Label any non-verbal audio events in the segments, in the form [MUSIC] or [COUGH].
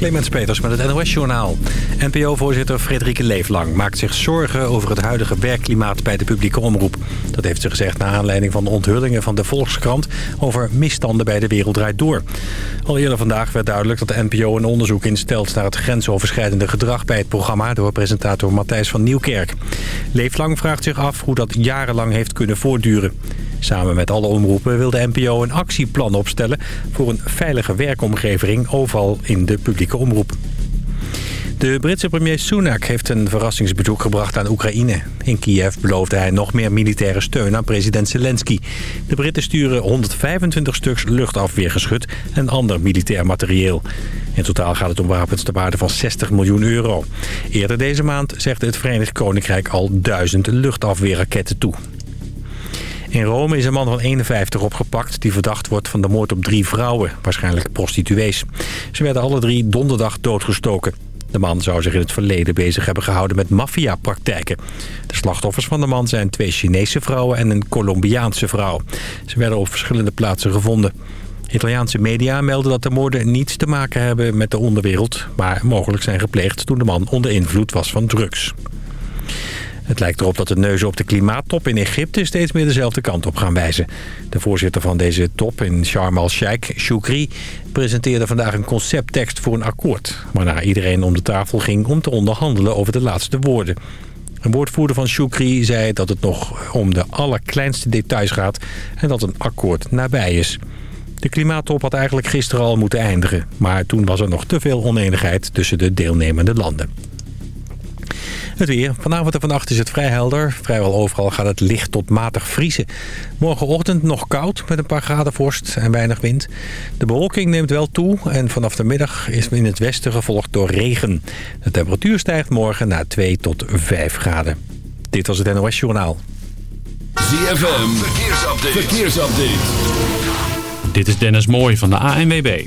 Clemens Peters met het NOS-journaal. NPO-voorzitter Frederike Leeflang maakt zich zorgen over het huidige werkklimaat bij de publieke omroep. Dat heeft ze gezegd naar aanleiding van de onthullingen van de Volkskrant over misstanden bij de Wereld Draait Door. Al eerder vandaag werd duidelijk dat de NPO een onderzoek instelt naar het grensoverschrijdende gedrag bij het programma door presentator Matthijs van Nieuwkerk. Leeflang vraagt zich af hoe dat jarenlang heeft kunnen voortduren. Samen met alle omroepen wil de NPO een actieplan opstellen... voor een veilige werkomgeving overal in de publieke omroep. De Britse premier Sunak heeft een verrassingsbezoek gebracht aan Oekraïne. In Kiev beloofde hij nog meer militaire steun aan president Zelensky. De Britten sturen 125 stuks luchtafweergeschut en ander militair materieel. In totaal gaat het om wapens ter waarde van 60 miljoen euro. Eerder deze maand zegde het Verenigd Koninkrijk al duizend luchtafweerraketten toe. In Rome is een man van 51 opgepakt die verdacht wordt van de moord op drie vrouwen, waarschijnlijk prostituees. Ze werden alle drie donderdag doodgestoken. De man zou zich in het verleden bezig hebben gehouden met maffiapraktijken. De slachtoffers van de man zijn twee Chinese vrouwen en een Colombiaanse vrouw. Ze werden op verschillende plaatsen gevonden. Italiaanse media melden dat de moorden niets te maken hebben met de onderwereld... maar mogelijk zijn gepleegd toen de man onder invloed was van drugs. Het lijkt erop dat de neuzen op de klimaattop in Egypte steeds meer dezelfde kant op gaan wijzen. De voorzitter van deze top in Sharm el-Sheikh, Shukri, presenteerde vandaag een concepttekst voor een akkoord. Waarna iedereen om de tafel ging om te onderhandelen over de laatste woorden. Een woordvoerder van Shukri zei dat het nog om de allerkleinste details gaat en dat een akkoord nabij is. De klimaattop had eigenlijk gisteren al moeten eindigen, maar toen was er nog te veel oneenigheid tussen de deelnemende landen. Het weer. Vanavond en vannacht is het vrij helder. Vrijwel overal gaat het licht tot matig vriezen. Morgenochtend nog koud met een paar graden vorst en weinig wind. De bewolking neemt wel toe en vanaf de middag is in het westen gevolgd door regen. De temperatuur stijgt morgen naar 2 tot 5 graden. Dit was het NOS Journaal. ZFM. Verkeersupdate. Verkeersupdate. Dit is Dennis Mooij van de ANWB.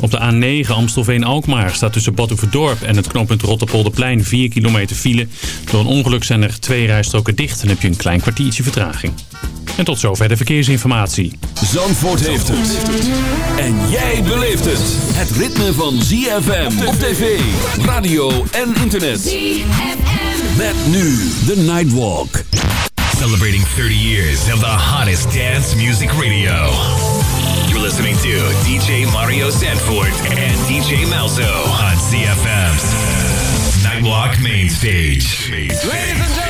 Op de A9 Amstelveen-Alkmaar staat tussen Badhoevedorp en het knooppunt Rotterpolderplein 4 kilometer file. Door een ongeluk zijn er twee rijstroken dicht en heb je een klein kwartiertje vertraging. En tot zover de verkeersinformatie. Zandvoort heeft het. En jij beleeft het. Het ritme van ZFM op tv, radio en internet. ZFM. Met nu de Nightwalk. Celebrating 30 years of the hottest dance music radio. Listening to DJ Mario Sanford and DJ Malzo on CFM's Nightwalk Main Stage. Ladies and gentlemen,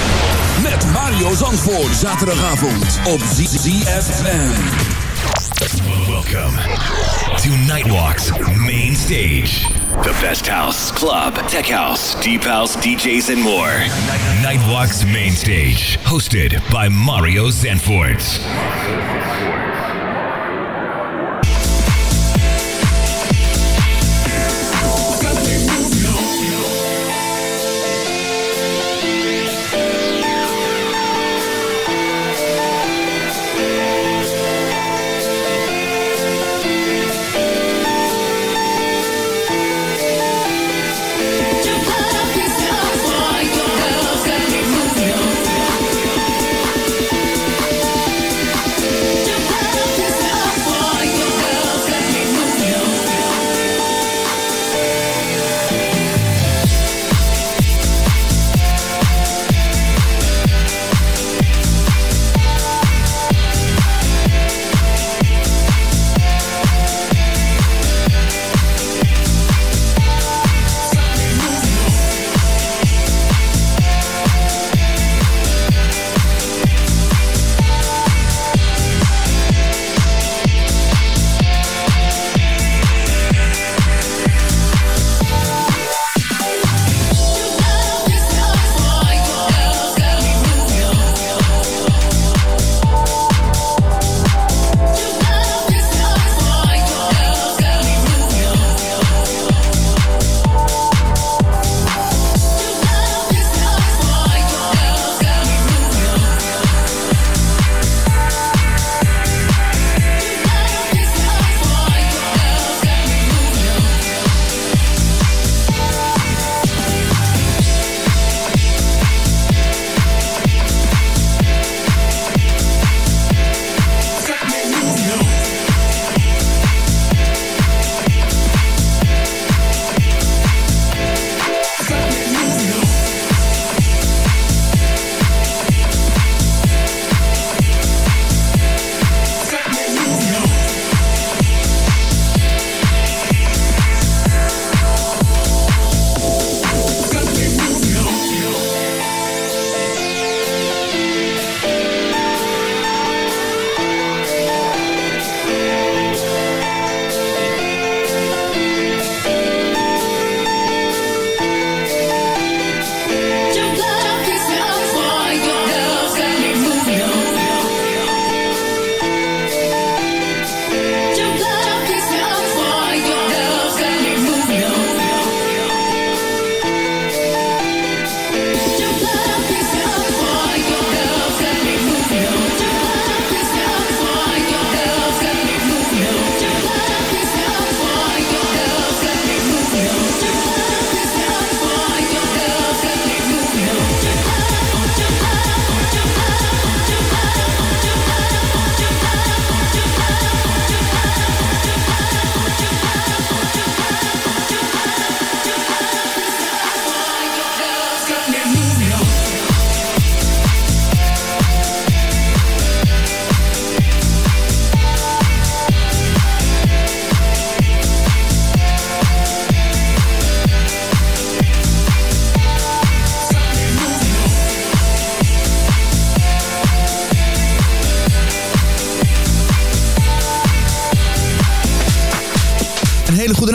Mario Zandvoort. Zaterdagavond op ZFM. Welcome to Nightwalk's main stage. The best house, club, tech house, deep house, DJs, and more. Nightwalk's main stage, hosted by Mario Zanfort.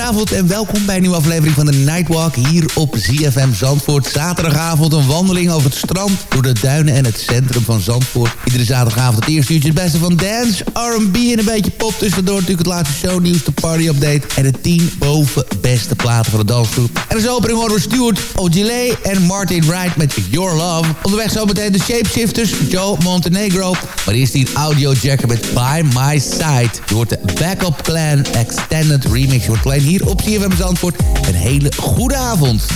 Goedenavond en welkom bij een nieuwe aflevering van de Nightwalk hier op ZFM Zandvoort. Zaterdagavond een wandeling over het strand, door de duinen en het centrum van Zandvoort. Iedere zaterdagavond het eerste uurtje het beste van dance, R&B en een beetje pop. Tussendoor natuurlijk het laatste shownieuws, de party update en de 10 boven beste platen van de dansgroep. En als opening horen we Stuart Ogilvy en Martin Wright met Your Love. Onderweg zometeen de Shapeshifters, Joe Montenegro. Maar eerst die audio jacker met By My Side. Je hoort de Backup Clan Extended Remix. Je hoort alleen hier op CFM Zandvoort. Een hele goede avond.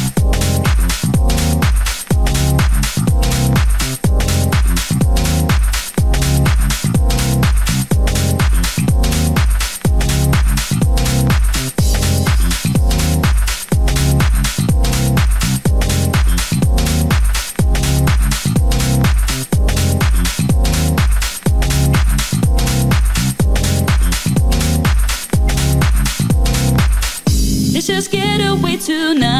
tonight.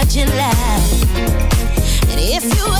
much in love. And if you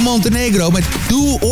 Montenegro met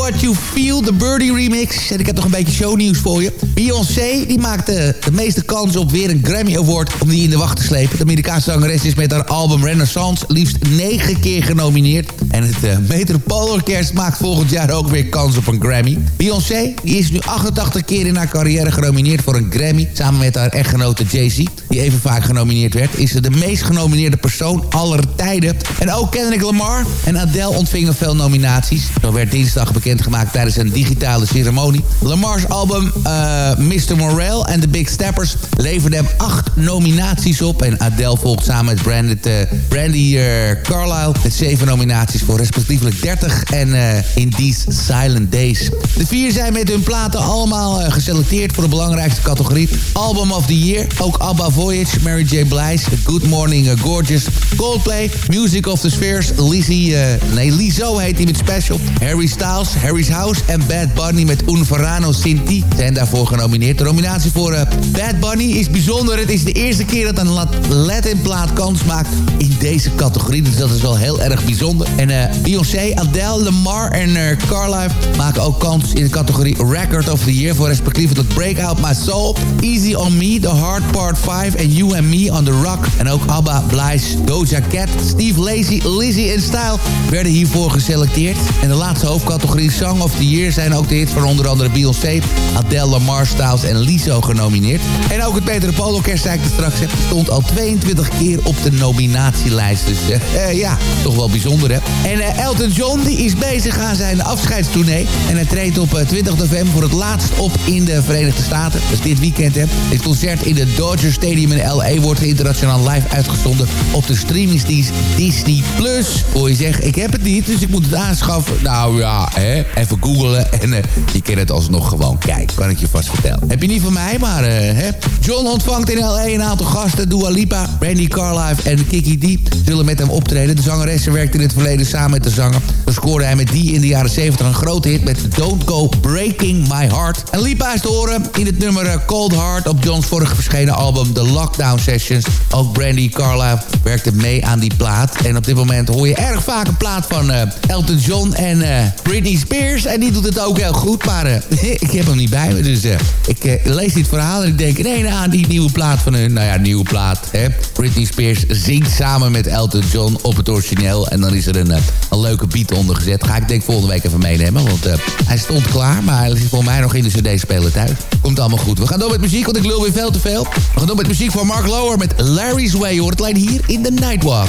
What You Feel, de Birdie remix. En ik heb nog een beetje shownieuws voor je. Beyoncé die maakt de, meeste kans op weer een Grammy Award om die in de wacht te slepen. De Amerikaanse zangeres is met haar album Renaissance liefst negen keer genomineerd. En het uh, maakt volgend jaar ook weer kans op een Grammy. Beyoncé die is nu 88 keer in haar carrière genomineerd voor een Grammy. Samen met haar echtgenote Jay-Z, die even vaak genomineerd werd... is ze de meest genomineerde persoon aller tijden. En ook Kendrick Lamar en Adele ontvingen veel nominaties. Zo werd dinsdag bekendgemaakt tijdens een digitale ceremonie. Lamar's album uh, Mr. Morale en The Big Steppers leverde hem acht nominaties op. En Adele volgt samen met uh, Brandy uh, Carlisle met zeven nominaties voor respectievelijk 30 en In These Silent Days. De vier zijn met hun platen allemaal geselecteerd voor de belangrijkste categorie. Album of the Year. Ook ABBA Voyage, Mary J. Blige, Good Morning Gorgeous, Coldplay, Music of the Spheres, Lizzie, nee Lizzo heet hij met Special, Harry Styles, Harry's House en Bad Bunny met Un Verano Sinti zijn daarvoor genomineerd. De nominatie voor uh, Bad Bunny is bijzonder. Het is de eerste keer dat een Latin plaat kans maakt in deze categorie. Dus dat is wel heel erg bijzonder. En uh, Beyoncé, Adele, Lamar en uh, maken ook kans in de categorie Record of the Year voor respectievelijk Breakout My Soul, Easy on Me, The Hard Part 5 en You and Me on the Rock. En ook ABBA, Bly's, Doja Cat, Steve Lacy, Lizzie en Style werden hiervoor geselecteerd. En de laatste hoofdcategorie Song of the Year zijn ook de hits van onder andere Beyoncé, Adele, Lamar, Styles en Lizzo genomineerd. En ook het Peter Polo Orkest, zei ik straks, stond al 22 keer op de nominatielijst. Dus uh, ja, toch wel bijzonder hè. En uh, Elton John die is bezig aan zijn afscheidstournee. En hij treedt op 20 november voor het laatst op in de Verenigde Staten. Dus dit weekend hè. Dit concert in de Dodger Stadium in L.A. wordt internationaal live uitgezonden op de streamingsdienst Disney+. Plus. Hoor je zeggen, ik heb het niet, dus ik moet het aanschaffen. Nou ja, hè, even googlen en uh, je kan het alsnog gewoon kijken. Kan ik je vast vertellen. Heb je niet van mij, maar uh, hè. John ontvangt in L.A. een aantal gasten. Dua Lipa, Randy Carlife en Kiki D zullen met hem optreden. De zangeressen werkte in het verleden samen met de zanger. Dan scoorde hij met die in de jaren 70 een grote hit met Don't Go Breaking My Heart. En Lipa is te horen in het nummer eh, Cold Heart op Johns vorige verschenen album The Lockdown Sessions. Ook Brandy Carlisle werkte mee aan die plaat. En op dit moment hoor je erg vaak een plaat van Elton John en Britney Spears. En die doet het ook heel goed, maar uh, [LAUGHS] ik heb hem niet bij me. Dus ik lees dit verhaal en ik denk, nee, aan die nieuwe plaat van hun. Nou ja, nieuwe plaat. Hè? Britney Spears zingt samen met Elton John op het origineel. En dan is er een, een leuke beat onder gezet. Ga ik denk volgende week even meenemen. Want hij stond klaar, maar hij zit voor mij nog in de cd-speler thuis. Komt allemaal goed. We gaan door met muziek, want ik lul weer veel te veel. We gaan door met muziek van Mark Lower met Larry's Way. Je hoort het alleen hier in de Nightwalk.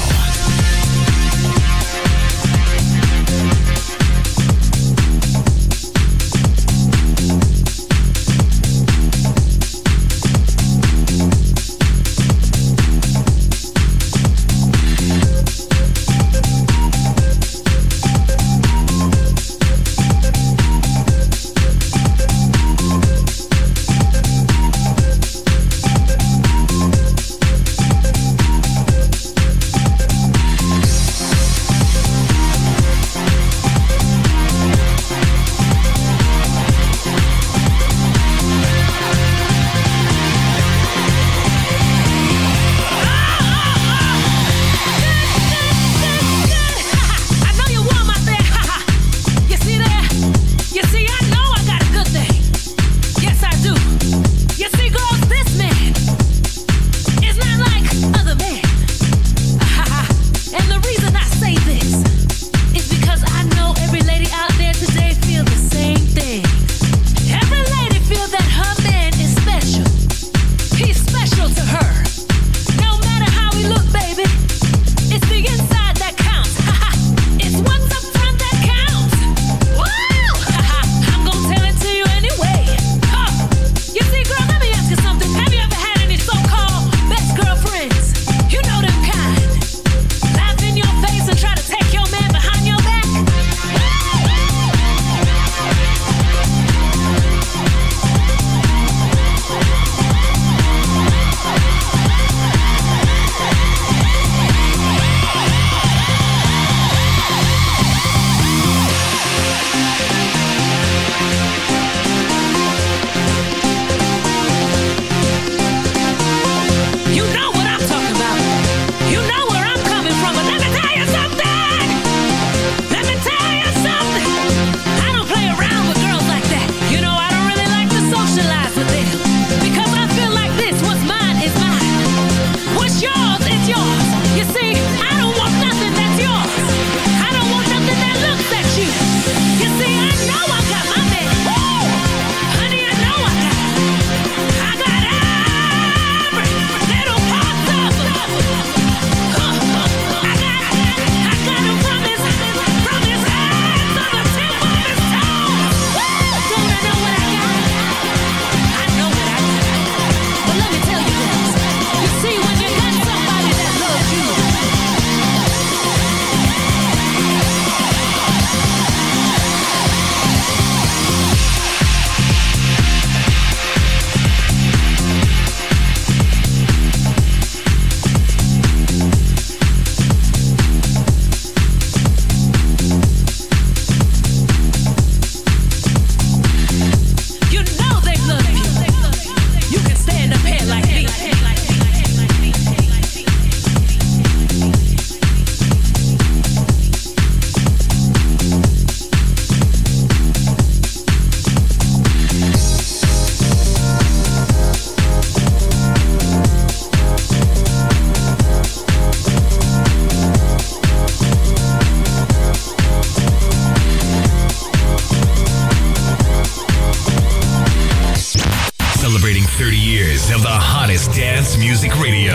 30 years of the hottest dance music radio.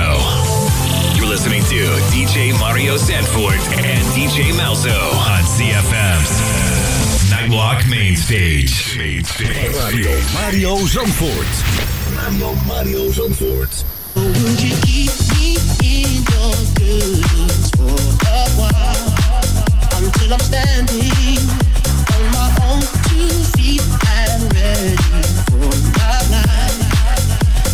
You're listening to DJ Mario Sanford and DJ Malzo on CFM's Nightwalk Main Stage. Main Stage. Radio Mario Mario Sanford. Would you keep me in your for a while? Until I'm standing on my own two feet and ready for my life.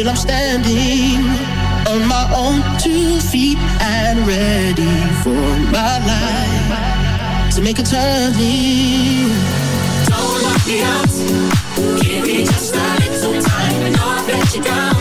until I'm standing on my own two feet and ready for my life to make a turning. Don't lock me out. Give me just a little time and I'll let you down.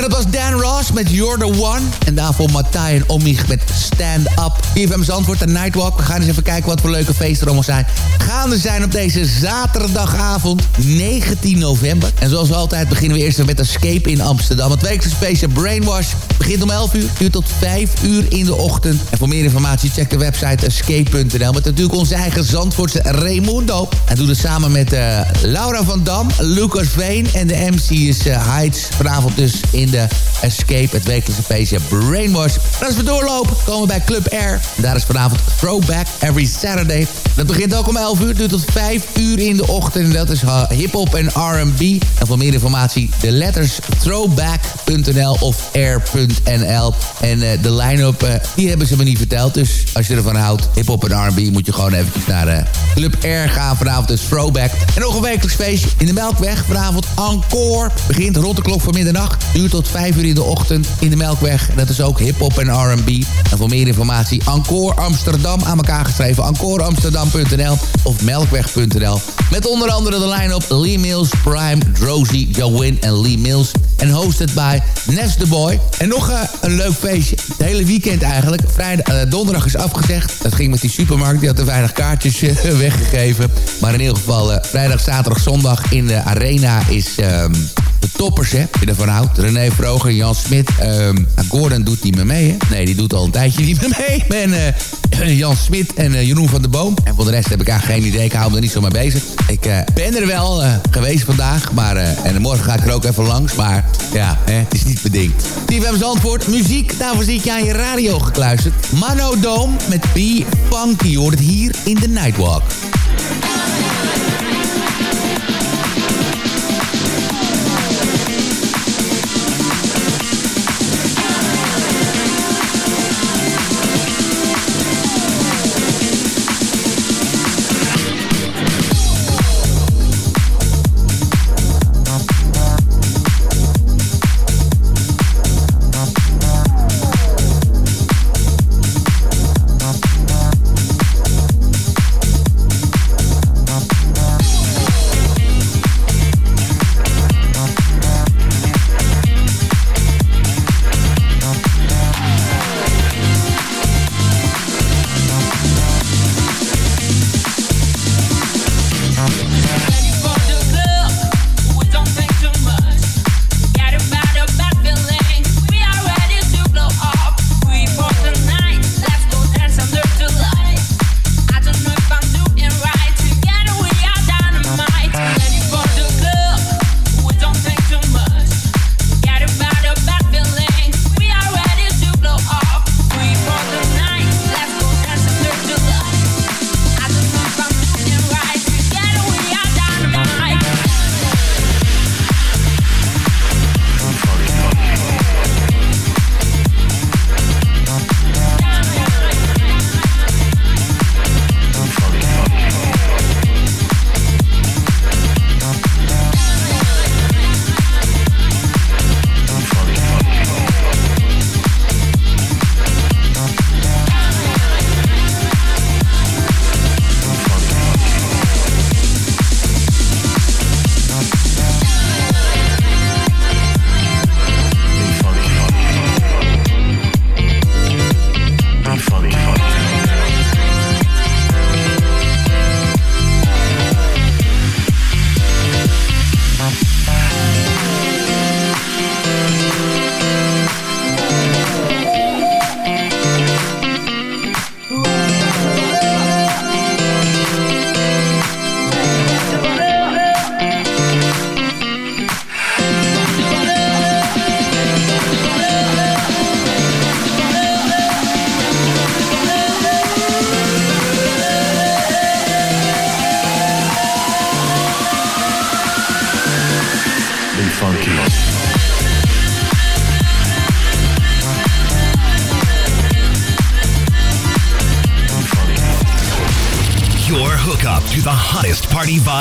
Ja, dat was Dan Ross met You're the One. En daarvoor Matthij en Omig met Stand Up. TFM antwoord de Nightwalk. We gaan eens even kijken wat voor leuke feesten er allemaal zijn. Gaande zijn op deze zaterdagavond, 19 november. En zoals altijd beginnen we eerst met Escape in Amsterdam. Het wekelijkse feestje Brainwash begint om 11 uur. Duurt tot 5 uur in de ochtend. En voor meer informatie check de website escape.nl. Met natuurlijk onze eigen Zandvoortse Raimundo. Hij doet het samen met eh, Laura van Dam, Lucas Veen en de MC is uh. Vanavond dus in Escape, het wekelijkse feestje Brainwash. En als we doorlopen, komen we bij Club Air. Daar is vanavond Throwback Every Saturday. Dat begint ook om 11 uur, duurt tot 5 uur in de ochtend. En dat is uh, hip-hop en RB. En voor meer informatie, de letters throwback.nl of air.nl. En uh, de line-up, uh, die hebben ze me niet verteld. Dus als je ervan houdt, hip-hop en RB, moet je gewoon eventjes naar Club Air gaan. Vanavond dus Throwback. En nog een wekelijks feestje in de Melkweg. Vanavond Encore. Begint rond de klok van middernacht. Duurt tot 5 uur in de ochtend in de Melkweg. Dat is ook hip-hop en RB. En voor meer informatie, Encore Amsterdam aan elkaar geschreven. EncoreAmsterdam.nl of Melkweg.nl. Met onder andere de line-up Lee Mills, Prime, Drowsy, Jowin en Lee Mills. En hosted bij Nest the Boy. En nog uh, een leuk feestje. Het hele weekend eigenlijk. Vrijdag, uh, donderdag is afgezegd. Dat ging met die supermarkt. Die had er weinig kaartjes uh, [LAUGHS] weggegeven. Maar in ieder geval vrijdag, zaterdag, zondag in de arena is... Um, de toppers, hè. Je ervan houdt. René Vroger, Jan Smit. Um, Gordon doet niet meer mee, hè. Nee, die doet al een tijdje niet meer mee. [LAUGHS] Ben uh, Jan Smit en uh, Jeroen van der Boom. En voor de rest heb ik eigenlijk geen idee. Ik hou me er niet zo mee bezig. Ik uh, ben er wel geweest vandaag. Maar, en morgen ga ik er ook even langs. Maar ja, hè, het is niet bedingt. TVM's antwoord. Muziek, daarvoor zit je aan je radio gekluisterd. Mano Dome met P. Funky. Je hoort het hier in de Nightwalk.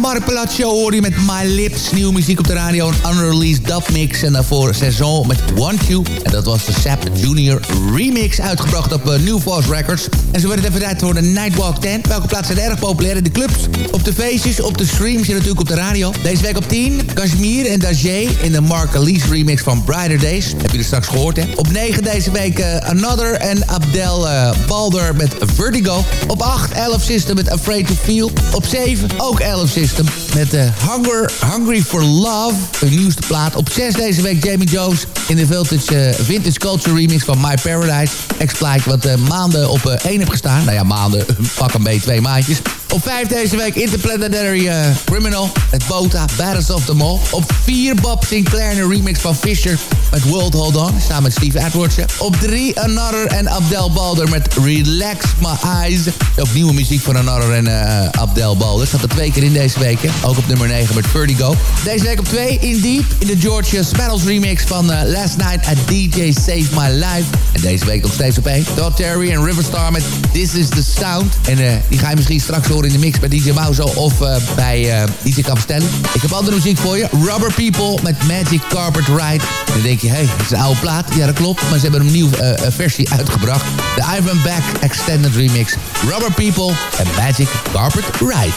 Mark Palazzo hoor je met My Lips. Nieuwe muziek op de radio, een unreleased dubmix. En daarvoor Saison met Want You. En dat was de Sap Junior remix, uitgebracht op uh, New Force Records. En zo werd het even tijd voor de Nightwalk 10. Welke plaatsen zijn erg populair in de clubs, op de feestjes, op de streams en natuurlijk op de radio. Deze week op 10, Kashmir en Dajé in de Mark remix van Brighter Days. Heb je er straks gehoord, hè? Op 9 deze week uh, Another en Abdel uh, Balder met Vertigo. Op 8, 11 System met Afraid to Feel. Op 7, ook 11 System met uh, Hunger, Hungry for Love. Een nieuwste plaat. Op 6 deze week Jamie Jones in de vintage, vintage Culture remix van My Paradise. Ex-plaatje wat uh, maanden op uh, 1 heb gestaan. Nou ja, maanden, [LAUGHS] pak een beetje twee maandjes. Op 5 deze week Interplanetary uh, Criminal met Bota, Baddest of them All. Op 4 Bob Sinclair een remix van Fisher met World Hold On. Samen met Steve Edwards. Op 3 Another en Abdel Balder met Relax My Eyes. Ook nieuwe muziek van Another en uh, Abdel Balder. Staat er twee keer in deze week. Ook op nummer 9 met Vertigo. Deze week op 2 In Deep in de Georgia Smaddles remix van uh, Last Night at DJ Save My Life. En deze week nog steeds op 1. Todd Terry en Riverstar met This Is The Sound. En uh, die ga je misschien straks horen in de mix bij DJ Mauzo of bij DJ Castelli. Ik heb andere muziek voor je. Rubber People met Magic Carpet Ride. En denk je, hey, dat is een oude plaat. Ja, dat klopt. Maar ze hebben een nieuwe uh, versie uitgebracht. De Ivan Back Extended Remix. Rubber People en Magic Carpet Ride.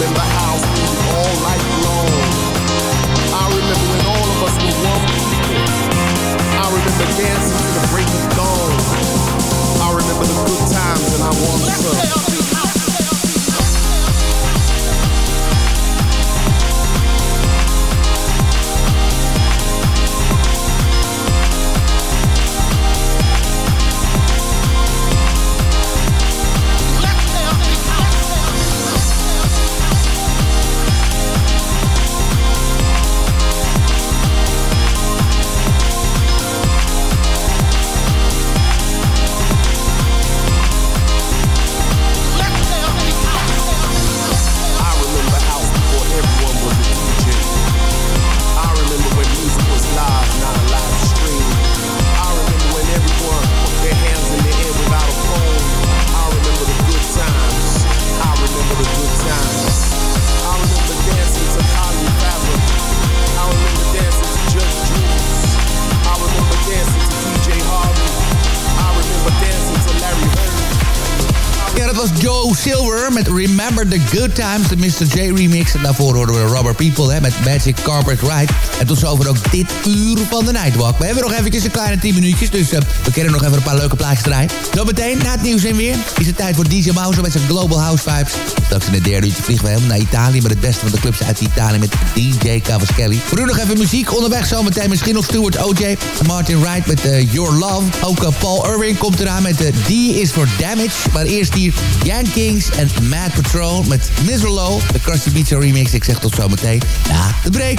I remember house all night long. I remember when all of us were one people. I remember dancing to the break of dawn. I remember the good times and I want some. The Good Times, de Mr. J remix. En daarvoor hoorden we Robert People hè, met Magic Carpet Ride. En tot zover ook dit uur van de Nightwalk. We hebben nog eventjes een kleine 10 minuutjes, dus eh, we kunnen nog even een paar leuke plaatjes draaien. Zometeen, na het nieuws en weer, is het tijd voor DJ Mouse met zijn Global House Vibes. Straks in het derde uurtje vliegen we helemaal naar Italië... met het beste van de clubs uit Italië met DJ Cavaschelli. We doen nog even muziek onderweg, zometeen misschien nog Stuart OJ... Martin Wright met eh, Your Love. Ook eh, Paul Irving komt eraan met de D is for Damage. Maar eerst hier Jan Kings en Mad Patrol met Miserlow. De Krusty Beach remix. Ik zeg tot zometeen na de break.